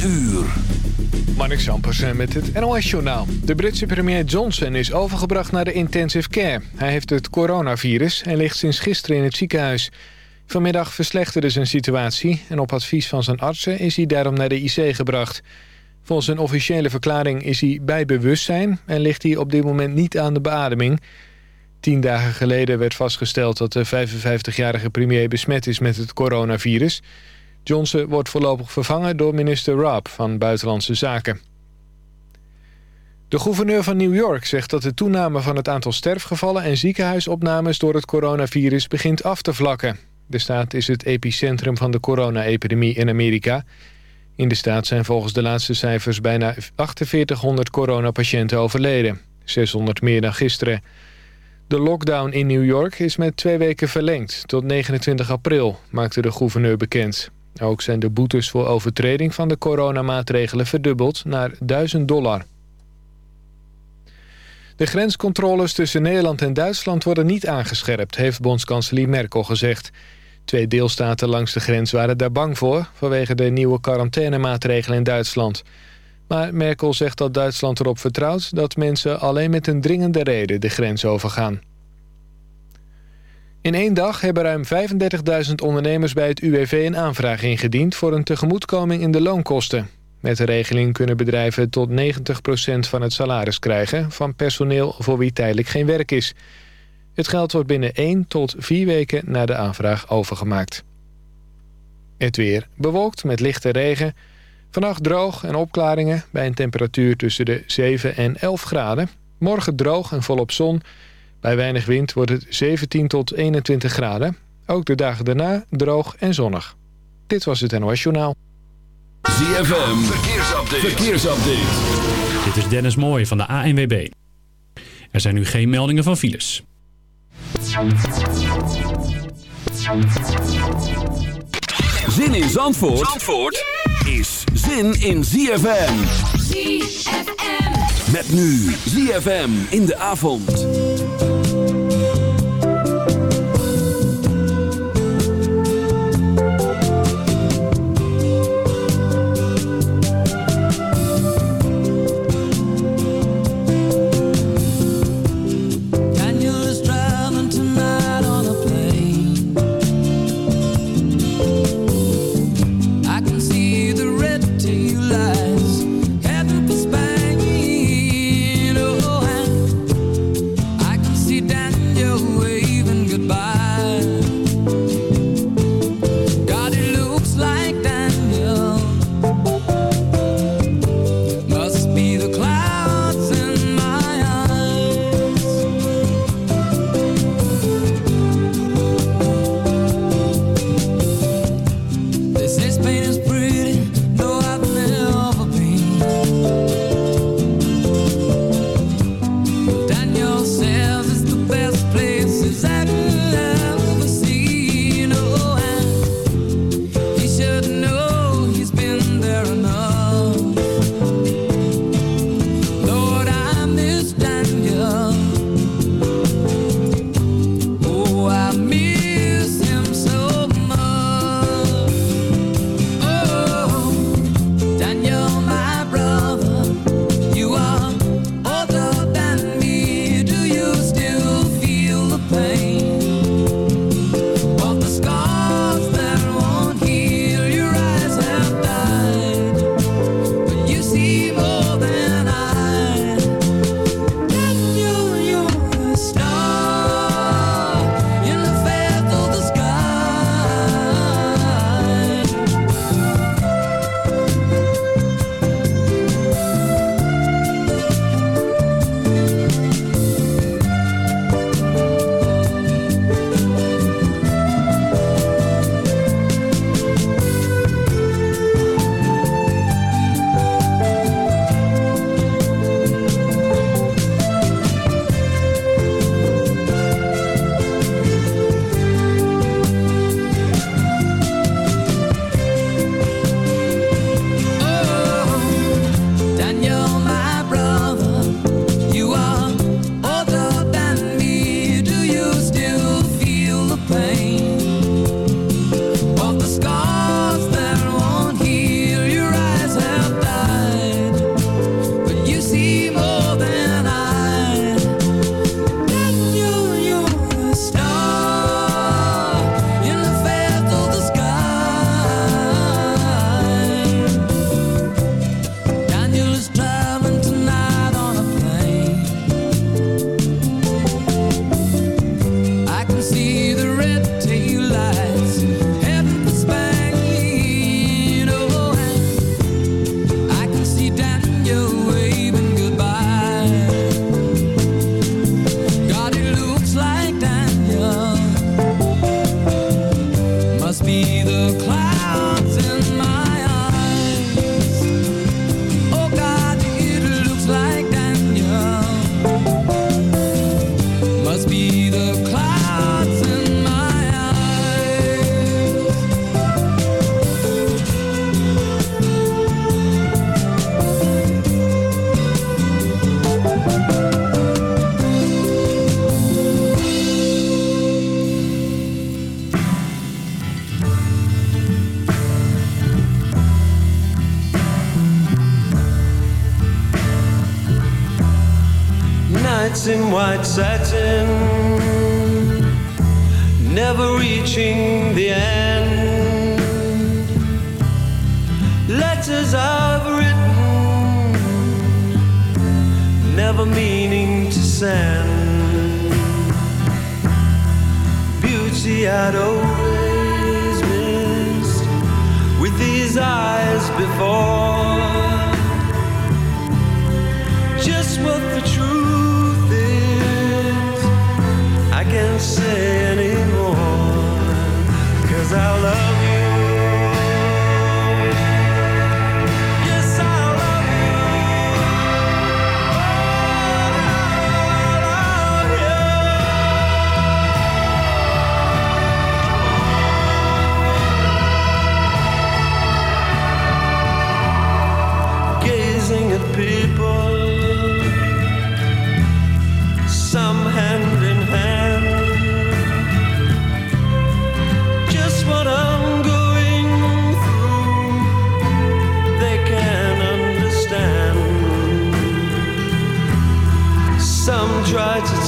uur. Marnik Sampersen met het NOS-journaal. De Britse premier Johnson is overgebracht naar de intensive care. Hij heeft het coronavirus en ligt sinds gisteren in het ziekenhuis. Vanmiddag verslechterde zijn situatie... en op advies van zijn artsen is hij daarom naar de IC gebracht. Volgens een officiële verklaring is hij bij bewustzijn... en ligt hij op dit moment niet aan de beademing. Tien dagen geleden werd vastgesteld dat de 55-jarige premier besmet is met het coronavirus... Johnson wordt voorlopig vervangen door minister Raab van Buitenlandse Zaken. De gouverneur van New York zegt dat de toename van het aantal sterfgevallen... en ziekenhuisopnames door het coronavirus begint af te vlakken. De staat is het epicentrum van de corona-epidemie in Amerika. In de staat zijn volgens de laatste cijfers bijna 4800 coronapatiënten overleden. 600 meer dan gisteren. De lockdown in New York is met twee weken verlengd tot 29 april, maakte de gouverneur bekend. Ook zijn de boetes voor overtreding van de coronamaatregelen verdubbeld naar 1000 dollar. De grenscontroles tussen Nederland en Duitsland worden niet aangescherpt... heeft bondskanselier Merkel gezegd. Twee deelstaten langs de grens waren daar bang voor... vanwege de nieuwe quarantainemaatregelen in Duitsland. Maar Merkel zegt dat Duitsland erop vertrouwt... dat mensen alleen met een dringende reden de grens overgaan. In één dag hebben ruim 35.000 ondernemers bij het UWV een aanvraag ingediend... voor een tegemoetkoming in de loonkosten. Met de regeling kunnen bedrijven tot 90% van het salaris krijgen... van personeel voor wie tijdelijk geen werk is. Het geld wordt binnen 1 tot 4 weken na de aanvraag overgemaakt. Het weer bewolkt met lichte regen. Vannacht droog en opklaringen bij een temperatuur tussen de 7 en 11 graden. Morgen droog en volop zon... Bij weinig wind wordt het 17 tot 21 graden. Ook de dagen daarna droog en zonnig. Dit was het NOS Journaal. ZFM, verkeersupdate. verkeersupdate. Dit is Dennis Mooij van de ANWB. Er zijn nu geen meldingen van files. Zin in Zandvoort, Zandvoort is zin in ZFM. ZFM. Met nu ZFM in de avond.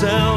sound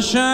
sunshine.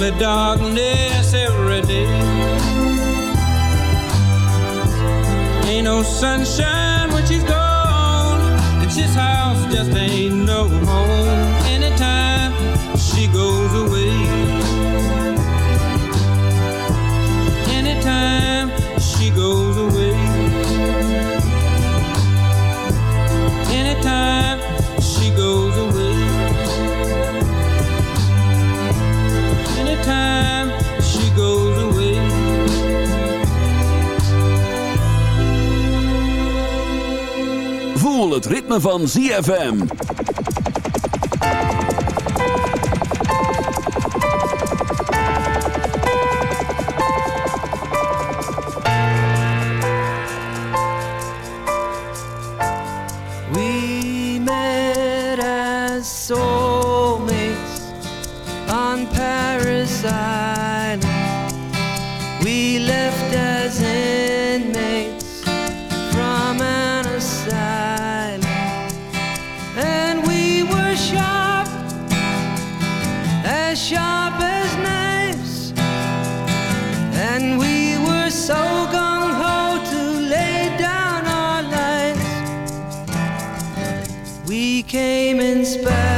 Only darkness every day. Ain't no sunshine when she's gone. And this house just ain't no ritme van ZFM. And we were so gung ho to lay down our lives. We came in spastic,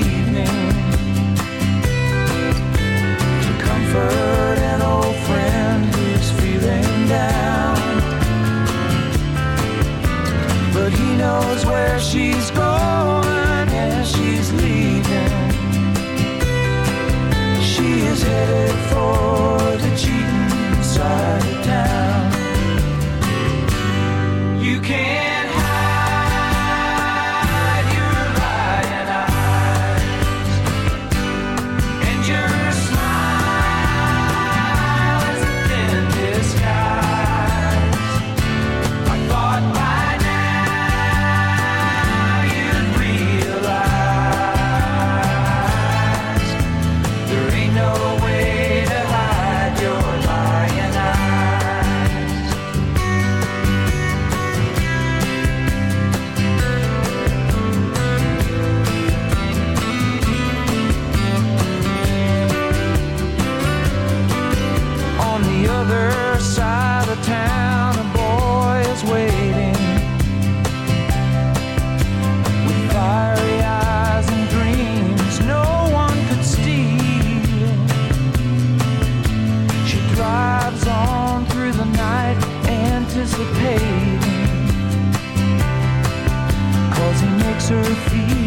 comfort an old friend who's feeling down. But he knows where she's going and she's leaving. She is headed for. surface.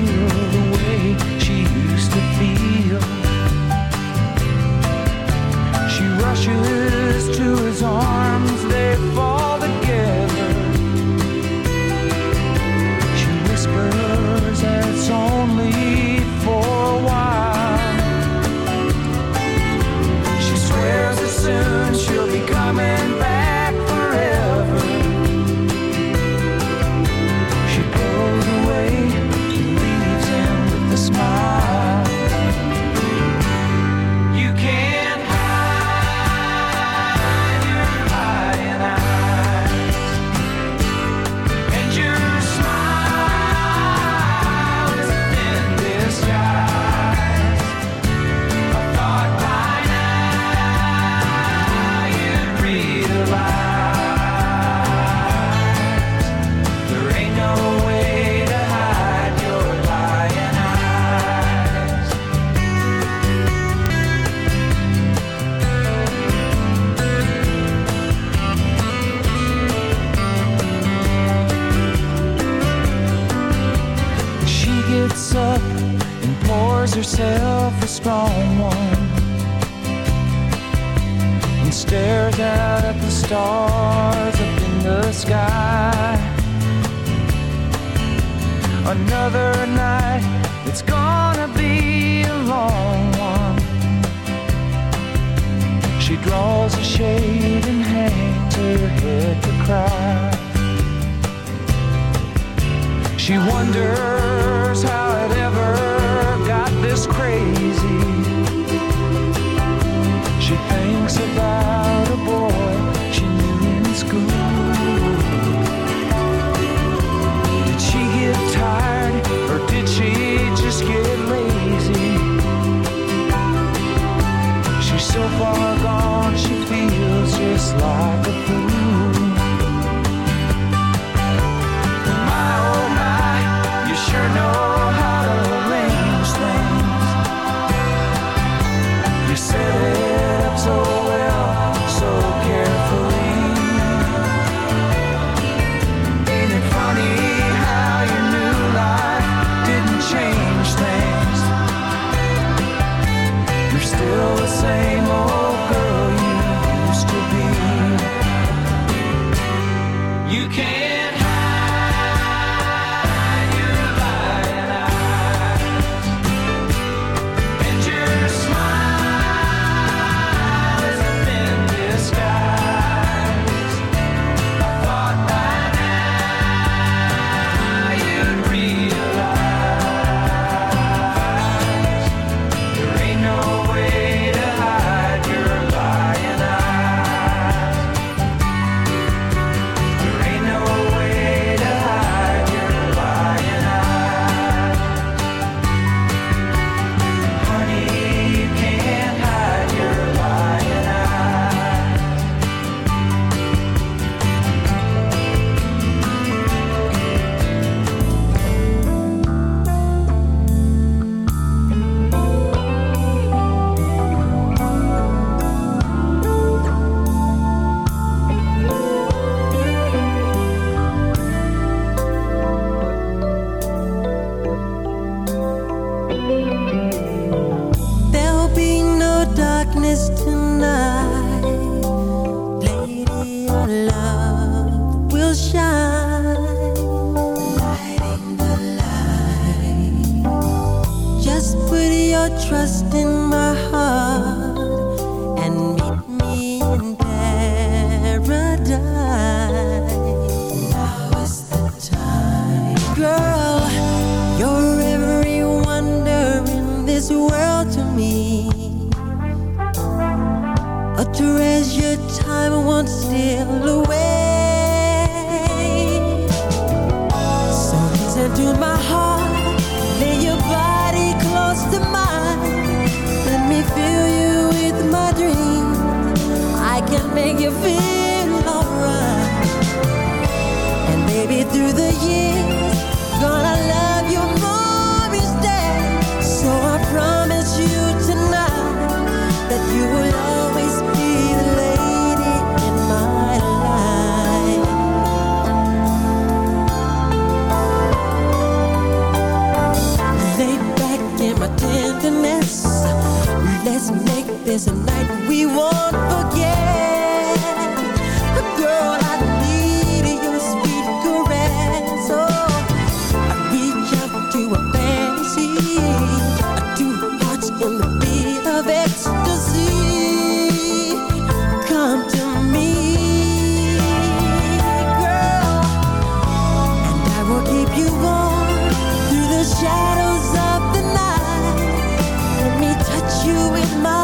My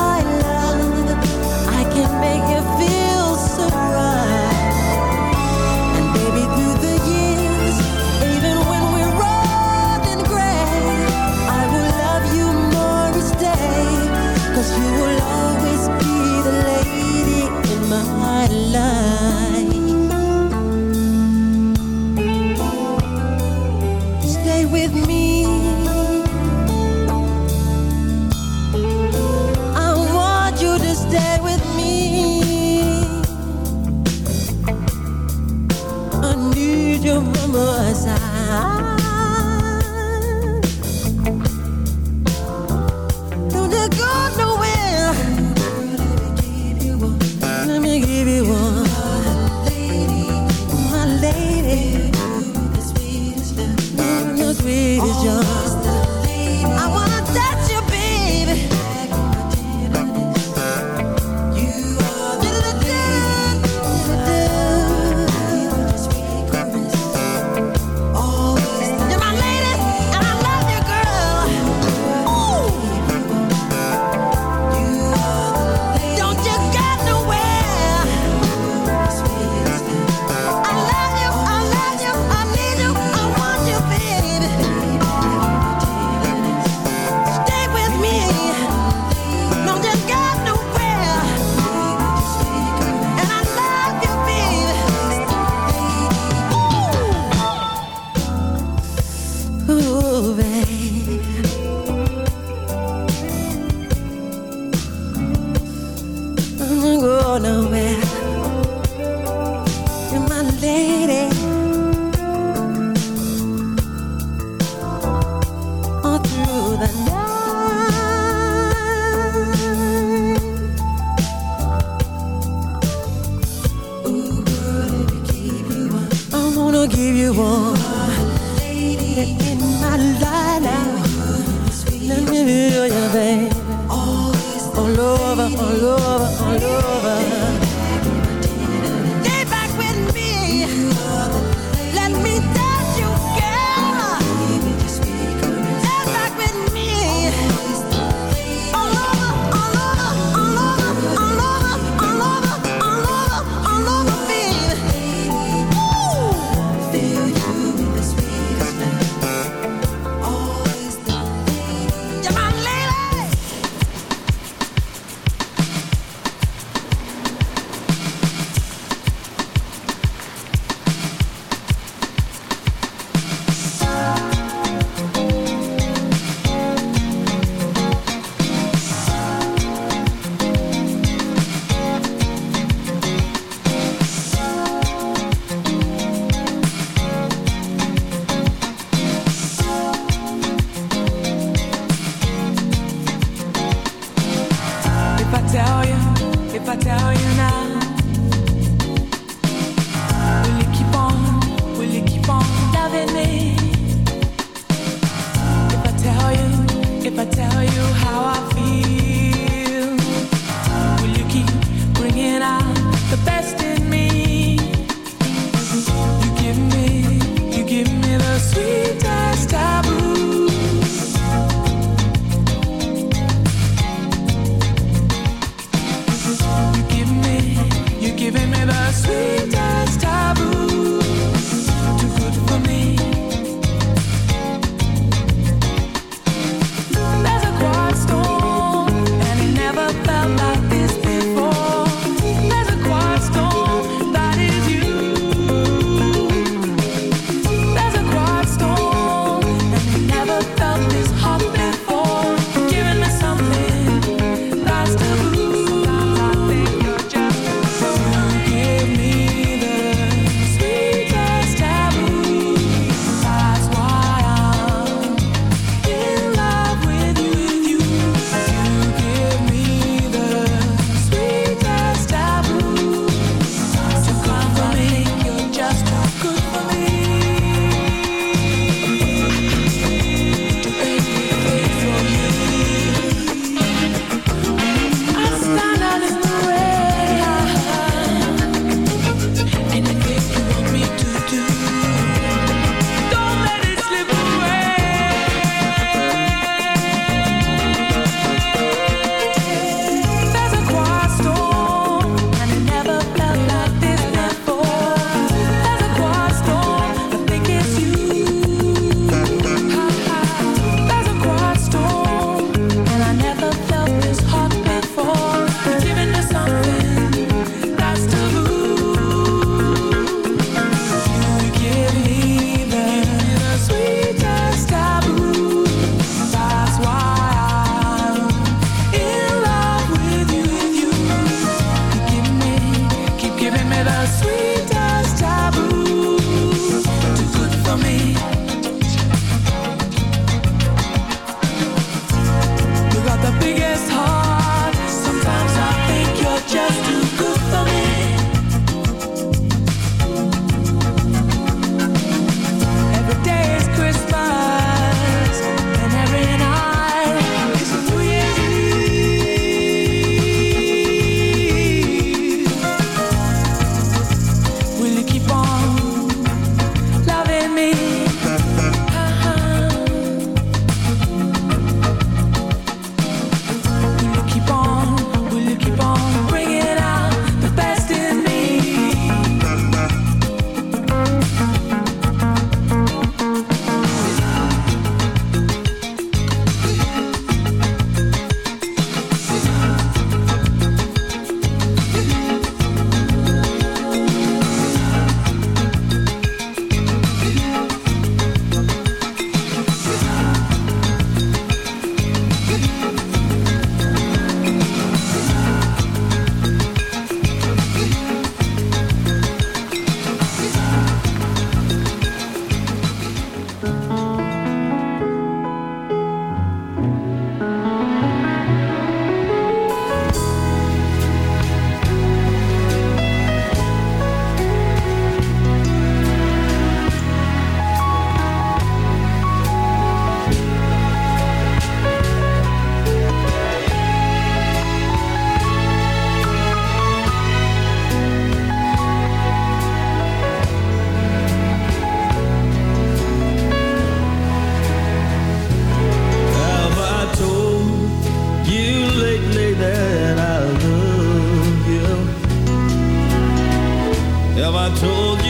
I told you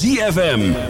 ZFM.